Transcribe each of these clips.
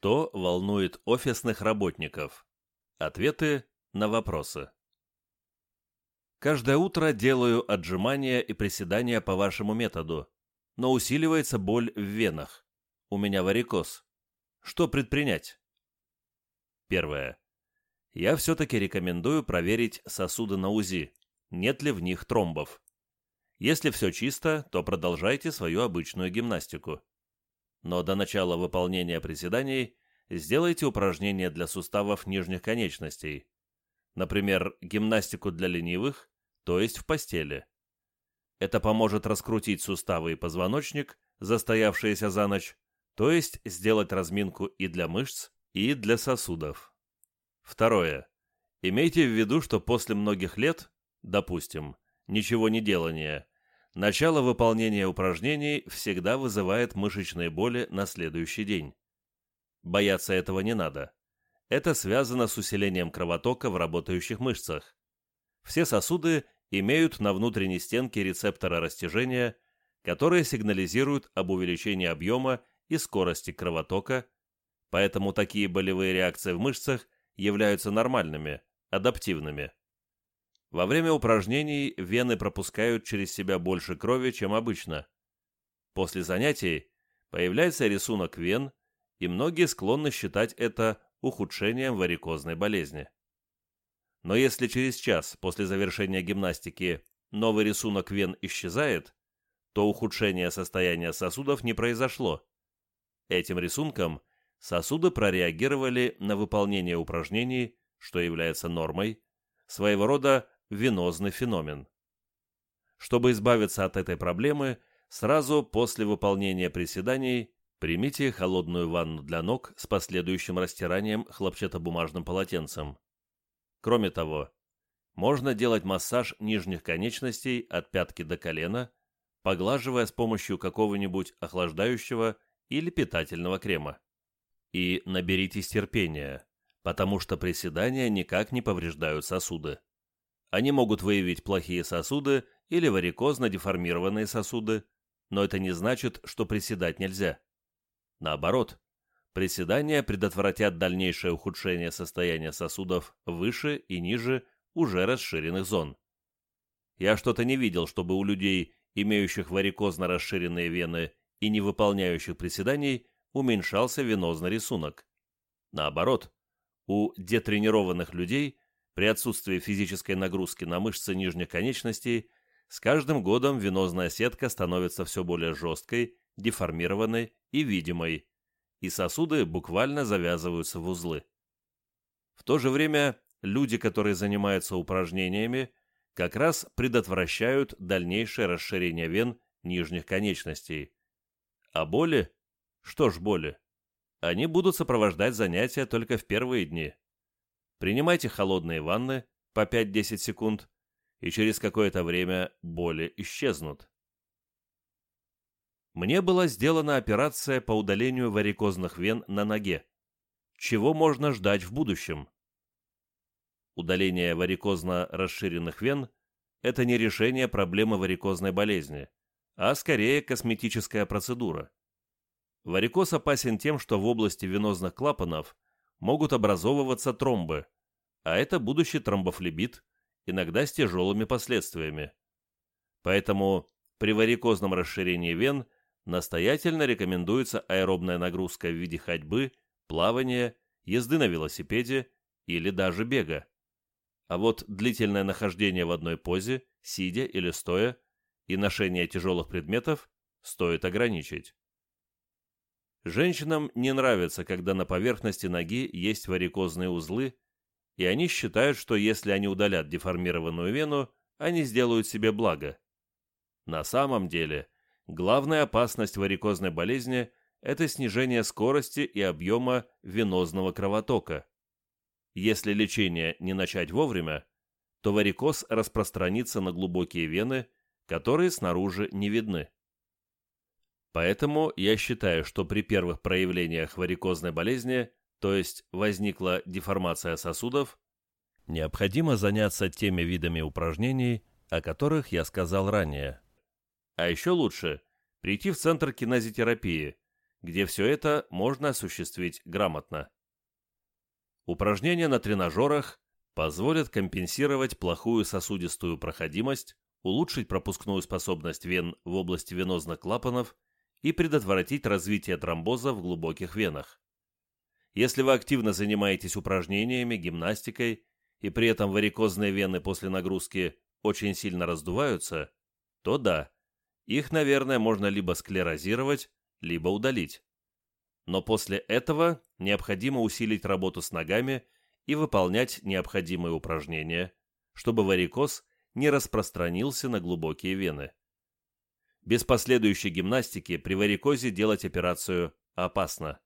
Что волнует офисных работников? Ответы на вопросы. Каждое утро делаю отжимания и приседания по вашему методу, но усиливается боль в венах. У меня варикоз. Что предпринять? Первое. Я все-таки рекомендую проверить сосуды на УЗИ, нет ли в них тромбов. Если все чисто, то продолжайте свою обычную гимнастику. Но до начала выполнения приседаний сделайте упражнения для суставов нижних конечностей. Например, гимнастику для ленивых, то есть в постели. Это поможет раскрутить суставы и позвоночник, застоявшиеся за ночь, то есть сделать разминку и для мышц, и для сосудов. Второе. Имейте в виду, что после многих лет, допустим, ничего не делания, начало выполнения упражнений всегда вызывает мышечные боли на следующий день. Бояться этого не надо. Это связано с усилением кровотока в работающих мышцах. Все сосуды имеют на внутренней стенке рецепторы растяжения, которые сигнализируют об увеличении объема и скорости кровотока, поэтому такие болевые реакции в мышцах являются нормальными, адаптивными. Во время упражнений вены пропускают через себя больше крови, чем обычно. После занятий появляется рисунок вен, и многие склонны считать это ухудшением варикозной болезни. Но если через час после завершения гимнастики новый рисунок вен исчезает, то ухудшение состояния сосудов не произошло. Этим рисунком сосуды прореагировали на выполнение упражнений, что является нормой, своего рода венозный феномен. Чтобы избавиться от этой проблемы, сразу после выполнения приседаний примите холодную ванну для ног с последующим растиранием хлопчатобумажным полотенцем. Кроме того, можно делать массаж нижних конечностей от пятки до колена, поглаживая с помощью какого-нибудь охлаждающего или питательного крема. И наберитесь терпения, потому что приседания никак не повреждают сосуды. Они могут выявить плохие сосуды или варикозно деформированные сосуды, но это не значит, что приседать нельзя. Наоборот, Приседания предотвратят дальнейшее ухудшение состояния сосудов выше и ниже уже расширенных зон. Я что-то не видел, чтобы у людей, имеющих варикозно расширенные вены и не выполняющих приседаний, уменьшался венозный рисунок. Наоборот, у детренированных людей при отсутствии физической нагрузки на мышцы нижних конечностей с каждым годом венозная сетка становится все более жесткой, деформированной и видимой, и сосуды буквально завязываются в узлы. В то же время люди, которые занимаются упражнениями, как раз предотвращают дальнейшее расширение вен нижних конечностей. А боли? Что ж боли? Они будут сопровождать занятия только в первые дни. Принимайте холодные ванны по 5-10 секунд, и через какое-то время боли исчезнут. Мне была сделана операция по удалению варикозных вен на ноге. Чего можно ждать в будущем? Удаление варикозно расширенных вен – это не решение проблемы варикозной болезни, а скорее косметическая процедура. Варикоз опасен тем, что в области венозных клапанов могут образовываться тромбы, а это будущий тромбофлебит, иногда с тяжелыми последствиями. Поэтому при варикозном расширении вен – настоятельно рекомендуется аэробная нагрузка в виде ходьбы, плавания, езды на велосипеде или даже бега. А вот длительное нахождение в одной позе, сидя или стоя, и ношение тяжелых предметов стоит ограничить. Женщинам не нравится, когда на поверхности ноги есть варикозные узлы, и они считают, что если они удалят деформированную вену, они сделают себе благо. На самом деле – Главная опасность варикозной болезни – это снижение скорости и объема венозного кровотока. Если лечение не начать вовремя, то варикоз распространится на глубокие вены, которые снаружи не видны. Поэтому я считаю, что при первых проявлениях варикозной болезни, то есть возникла деформация сосудов, необходимо заняться теми видами упражнений, о которых я сказал ранее. А еще лучше прийти в центр кинезитерапии, где все это можно осуществить грамотно. Упражнения на тренажерах позволят компенсировать плохую сосудистую проходимость, улучшить пропускную способность вен в области венозных клапанов и предотвратить развитие тромбоза в глубоких венах. Если вы активно занимаетесь упражнениями, гимнастикой, и при этом варикозные вены после нагрузки очень сильно раздуваются, то да, их, наверное, можно либо склерозировать, либо удалить. Но после этого необходимо усилить работу с ногами и выполнять необходимые упражнения, чтобы варикоз не распространился на глубокие вены. Без последующей гимнастики при варикозе делать операцию опасно.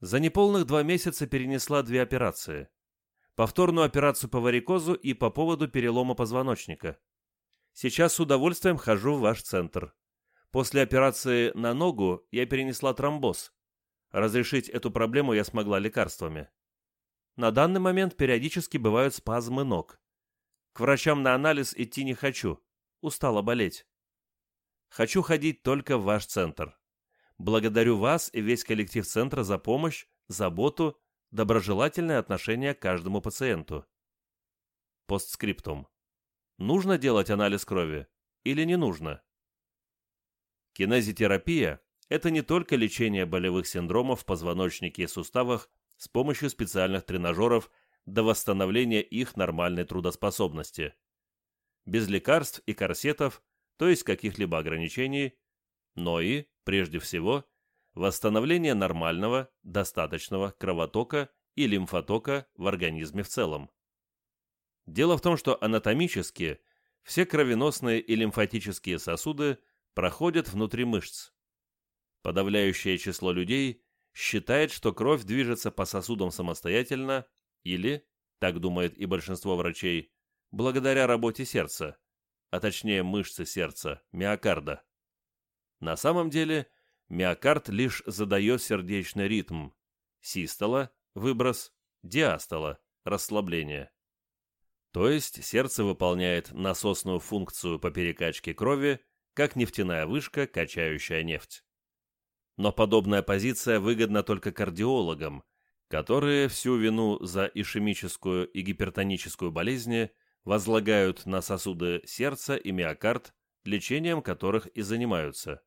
За неполных два месяца перенесла две операции. Повторную операцию по варикозу и по поводу перелома позвоночника. Сейчас с удовольствием хожу в ваш центр. После операции на ногу я перенесла тромбоз. Разрешить эту проблему я смогла лекарствами. На данный момент периодически бывают спазмы ног. К врачам на анализ идти не хочу. Устала болеть. Хочу ходить только в ваш центр. Благодарю вас и весь коллектив центра за помощь, заботу, доброжелательное отношение к каждому пациенту. Постскриптум. Нужно делать анализ крови или не нужно? Кинезитерапия – это не только лечение болевых синдромов в позвоночнике и суставах с помощью специальных тренажеров до восстановления их нормальной трудоспособности. Без лекарств и корсетов, то есть каких-либо ограничений, но и, прежде всего, восстановление нормального, достаточного кровотока и лимфотока в организме в целом. Дело в том, что анатомически все кровеносные и лимфатические сосуды проходят внутри мышц. Подавляющее число людей считает, что кровь движется по сосудам самостоятельно или, так думает и большинство врачей, благодаря работе сердца, а точнее мышцы сердца, миокарда. На самом деле, миокард лишь задает сердечный ритм. Систола – выброс, диастола – расслабление. То есть сердце выполняет насосную функцию по перекачке крови, как нефтяная вышка, качающая нефть. Но подобная позиция выгодна только кардиологам, которые всю вину за ишемическую и гипертоническую болезни возлагают на сосуды сердца и миокард, лечением которых и занимаются.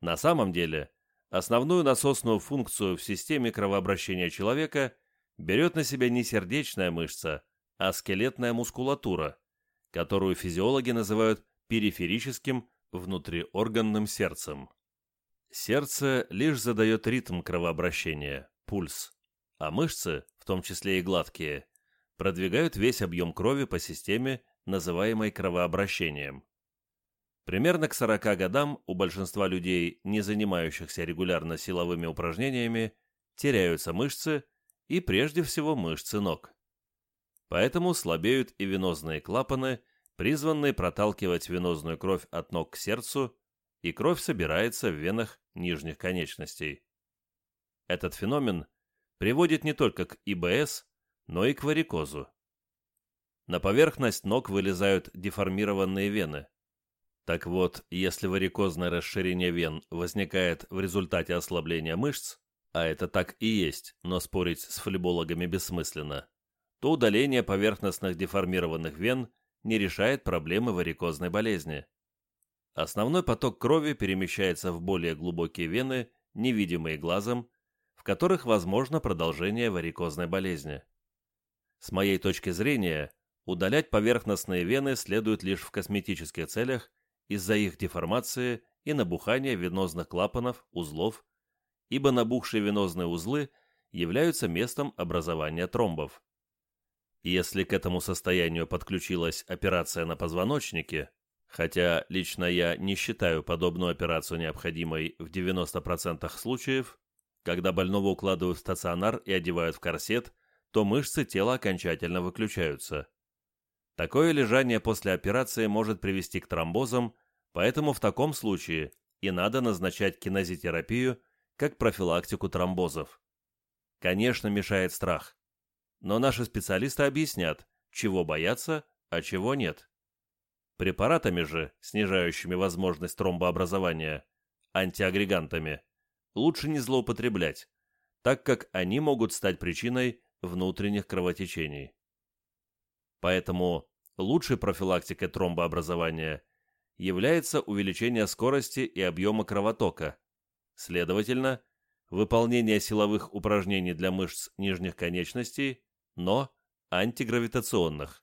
На самом деле, основную насосную функцию в системе кровообращения человека берет на себя не сердечная мышца, а скелетная мускулатура, которую физиологи называют периферическим внутриорганным сердцем. Сердце лишь задает ритм кровообращения, пульс, а мышцы, в том числе и гладкие, продвигают весь объем крови по системе, называемой кровообращением. Примерно к 40 годам у большинства людей, не занимающихся регулярно силовыми упражнениями, теряются мышцы и прежде всего мышцы ног. Поэтому слабеют и венозные клапаны, призванные проталкивать венозную кровь от ног к сердцу, и кровь собирается в венах нижних конечностей. Этот феномен приводит не только к ИБС, но и к варикозу. На поверхность ног вылезают деформированные вены. Так вот, если варикозное расширение вен возникает в результате ослабления мышц, а это так и есть, но спорить с флебологами бессмысленно, то удаление поверхностных деформированных вен не решает проблемы варикозной болезни. Основной поток крови перемещается в более глубокие вены, невидимые глазом, в которых возможно продолжение варикозной болезни. С моей точки зрения, удалять поверхностные вены следует лишь в косметических целях из-за их деформации и набухания венозных клапанов, узлов, ибо набухшие венозные узлы являются местом образования тромбов. Если к этому состоянию подключилась операция на позвоночнике, хотя лично я не считаю подобную операцию необходимой в 90% случаев, когда больного укладывают в стационар и одевают в корсет, то мышцы тела окончательно выключаются. Такое лежание после операции может привести к тромбозам, поэтому в таком случае и надо назначать кинезитерапию как профилактику тромбозов. Конечно, мешает страх. Но наши специалисты объяснят, чего бояться, а чего нет. Препаратами же, снижающими возможность тромбообразования, антиагрегантами, лучше не злоупотреблять, так как они могут стать причиной внутренних кровотечений. Поэтому лучшей профилактикой тромбообразования является увеличение скорости и объема кровотока, следовательно, выполнение силовых упражнений для мышц нижних конечностей, но антигравитационных.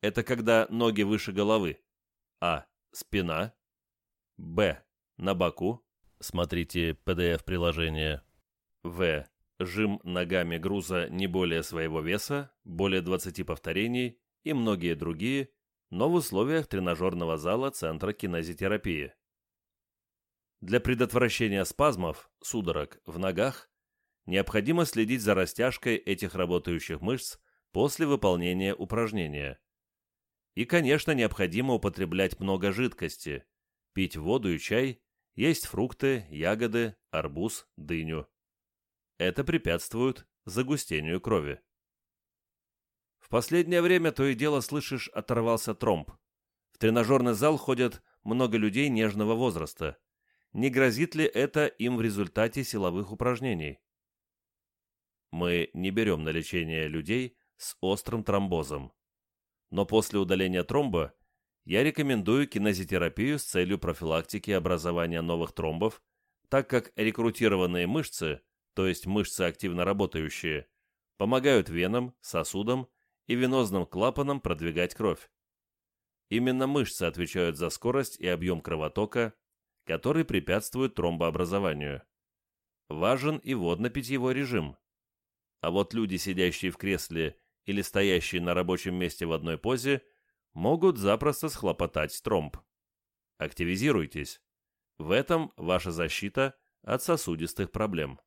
Это когда ноги выше головы. А. Спина. Б. На боку. Смотрите PDF-приложение. В. Жим ногами груза не более своего веса, более 20 повторений и многие другие, но в условиях тренажерного зала Центра кинезитерапии. Для предотвращения спазмов, судорог в ногах, необходимо следить за растяжкой этих работающих мышц после выполнения упражнения. И, конечно, необходимо употреблять много жидкости, пить воду и чай, есть фрукты, ягоды, арбуз, дыню. Это препятствует загустению крови. В последнее время то и дело слышишь оторвался тромб. В тренажерный зал ходят много людей нежного возраста. Не грозит ли это им в результате силовых упражнений? Мы не берем на лечение людей с острым тромбозом. Но после удаления тромба я рекомендую кинезитерапию с целью профилактики образования новых тромбов, так как рекрутированные мышцы, то есть мышцы активно работающие, помогают венам, сосудам и венозным клапанам продвигать кровь. Именно мышцы отвечают за скорость и объем кровотока, который препятствует тромбообразованию. Важен и водно-питьевой режим. А вот люди, сидящие в кресле или стоящие на рабочем месте в одной позе, могут запросто схлопотать тромб. Активизируйтесь. В этом ваша защита от сосудистых проблем.